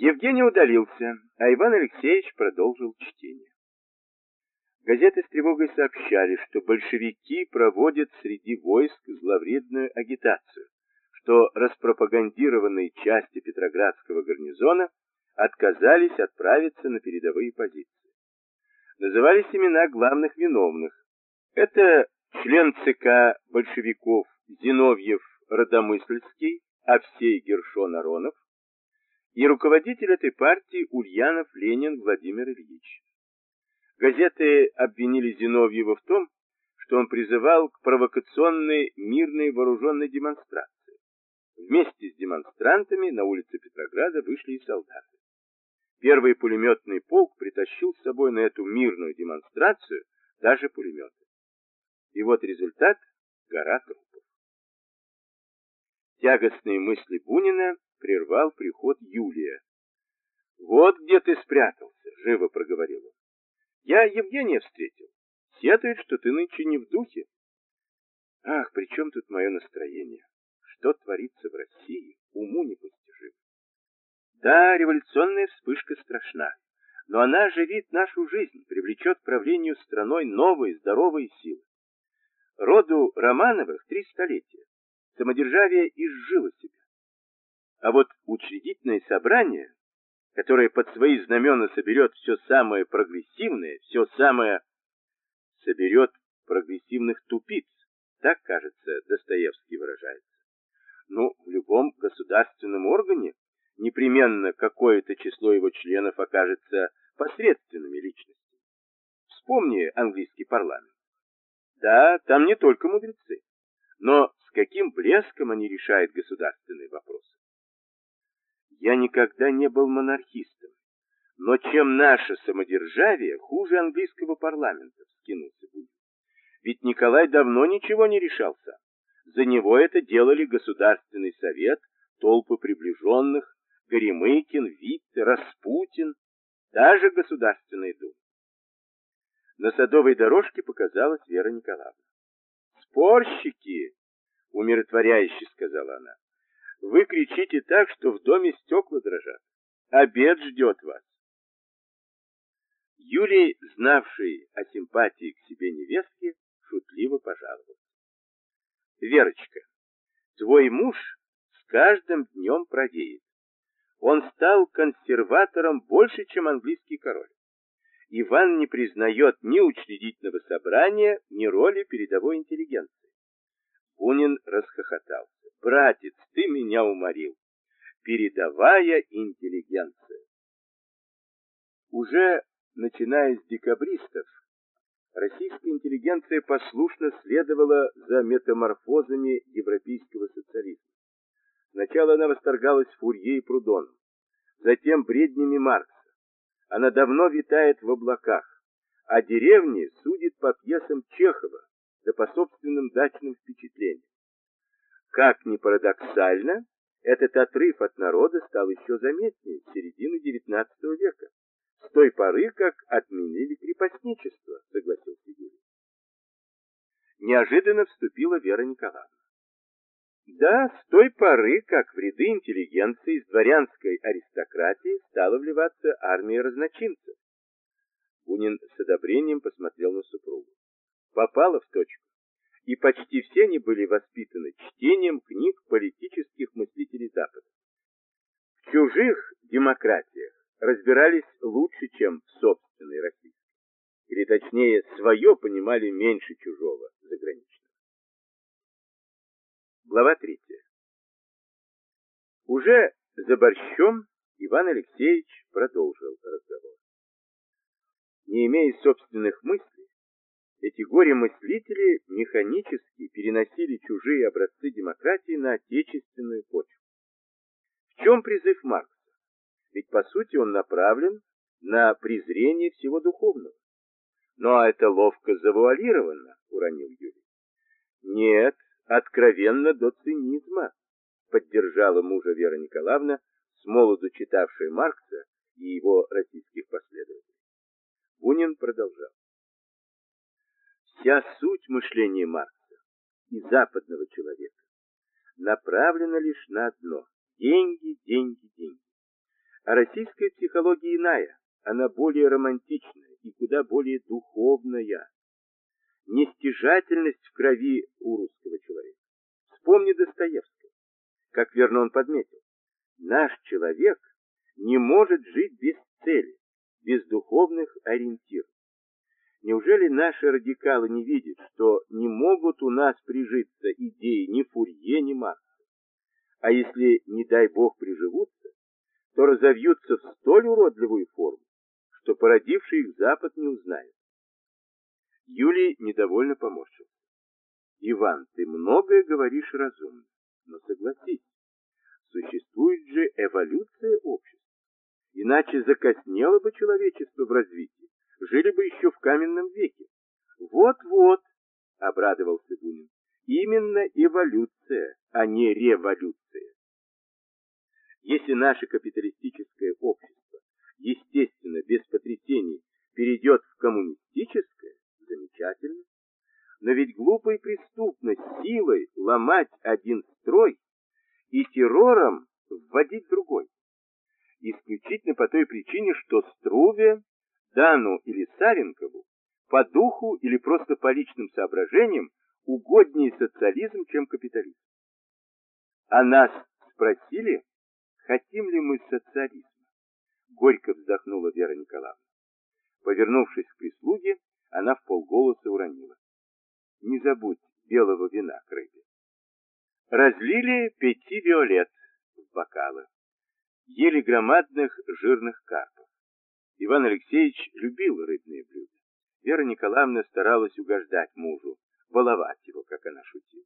Евгений удалился, а Иван Алексеевич продолжил чтение. Газеты с тревогой сообщали, что большевики проводят среди войск зловредную агитацию, что распропагандированные части Петроградского гарнизона отказались отправиться на передовые позиции. Назывались имена главных виновных. Это член ЦК большевиков Зиновьев Родомысльский, Овсей Гершон Аронов и руководитель этой партии Ульянов Ленин Владимир Ильич. Газеты обвинили Зиновьева в том, что он призывал к провокационной мирной вооруженной демонстрации. Вместе с демонстрантами на улице Петрограда вышли и солдаты. Первый пулеметный полк притащил с собой на эту мирную демонстрацию даже пулеметы. И вот результат — гора трупов. Тягостные мысли Бунина прервал приход Юлия. «Вот где ты спрятался», — живо проговорил он. Я Евгения встретил. Сетует, что ты нынче не в духе. Ах, при чем тут мое настроение? Что творится в России, уму непостижимо. Да, революционная вспышка страшна, но она оживит нашу жизнь, привлечет к правлению страной новые здоровые силы. Роду Романовых три столетия. Самодержавие изжило себя. А вот учредительное собрание которая под свои знамена соберет все самое прогрессивное, все самое соберет прогрессивных тупиц, так, кажется, Достоевский выражается. Ну, в любом государственном органе непременно какое-то число его членов окажется посредственными личностями. Вспомни английский парламент. Да, там не только мудрецы, но с каким блеском они решают государственные вопросы. Я никогда не был монархистом. Но чем наше самодержавие хуже английского парламента, вскинулся Бунин. Ведь Николай давно ничего не решался. За него это делали Государственный совет, толпы приближенных, Горемыкин, Витте, Распутин, даже Государственная дума. На садовой дорожке показалась Вера Николаевна. «Спорщики!» — умиротворяюще сказала она. Вы кричите так, что в доме стекла дрожат. Обед ждет вас. Юлий, знавший о симпатии к себе невестки, шутливо пожаловался. Верочка, твой муж с каждым днем продеет. Он стал консерватором больше, чем английский король. Иван не признает ни учредительного собрания, ни роли передовой интеллигенции. Бунин расхохотался. Братец, ты меня уморил. Передовая интеллигенция. Уже начиная с декабристов, российская интеллигенция послушно следовала за метаморфозами европейского социализма. Сначала она восторгалась Фурье и Прудоном, затем бреднями Маркса. Она давно витает в облаках, а деревни судит по пьесам Чехова, да по собственным дачным впечатлениям. Как ни парадоксально, этот отрыв от народа стал еще заметнее с середины XIX века, с той поры, как отменили крепостничество, согласился Юрий. Неожиданно вступила Вера Николаевна. Да, с той поры, как в ряды интеллигенции из дворянской аристократии стала вливаться армия разночинцев. Бунин с одобрением посмотрел на супругу. Попала в точку почти все они были воспитаны чтением книг политических мыслителей Запада. В чужих демократиях разбирались лучше, чем в собственной российской. Или точнее, свое понимали меньше чужого заграничного. Глава третья. Уже за борщом Иван Алексеевич продолжил разговор. Не имея собственных мыслей, эти горе-мыслители механически переносили чужие образцы демократии на отечественную почву. В чем призыв Маркса? Ведь по сути он направлен на презрение всего духовного. Ну а это ловко завуалировано, уронил Юрий. Нет, откровенно до цинизма, поддержала мужа Вера Николаевна, с молоду читавшая Маркса и его российских последователей. Бунин продолжал. Вся суть мышления Маркса и западного человека направлена лишь на одно – деньги, деньги, деньги. А российская психология иная, она более романтичная и куда более духовная. Нестяжательность в крови у русского человека. Вспомни Достоевского. Как верно он подметил, наш человек не может жить без цели, без духовных ориентиров. Неужели наши радикалы не видят, что не могут у нас прижиться идеи ни Фурье, ни Маркса? А если, не дай бог, приживутся, то разовьются в столь уродливую форму, что породивший их Запад не узнает. Юлий недовольно поморщился. Иван, ты многое говоришь разумно, но согласись, существует же эволюция общества. Иначе закоснело бы человечество в развитии, жили бы еще в каменном веке. Вот-вот, обрадовался Бунин, именно эволюция, а не революция. Если наше капиталистическое общество, естественно, без потрясений, перейдет в коммунистическое, замечательно. Но ведь глупо и преступно силой ломать один строй и террором вводить другой. Исключительно по той причине, что Струве, Дану или Савенкову по духу или просто по личным соображениям угоднее социализм, чем капитализм. А нас спросили, хотим ли мы социализма. Горько вздохнула Вера Николаевна. Повернувшись к прислуге, она в полголоса уронила. Не забудь белого вина к. Разлили пяти виолет в бокалы. Ели громадных жирных карпов. Иван Алексеевич любил рыбные блюда. Вера Николаевна старалась угождать мужу, баловать его, как она шутила.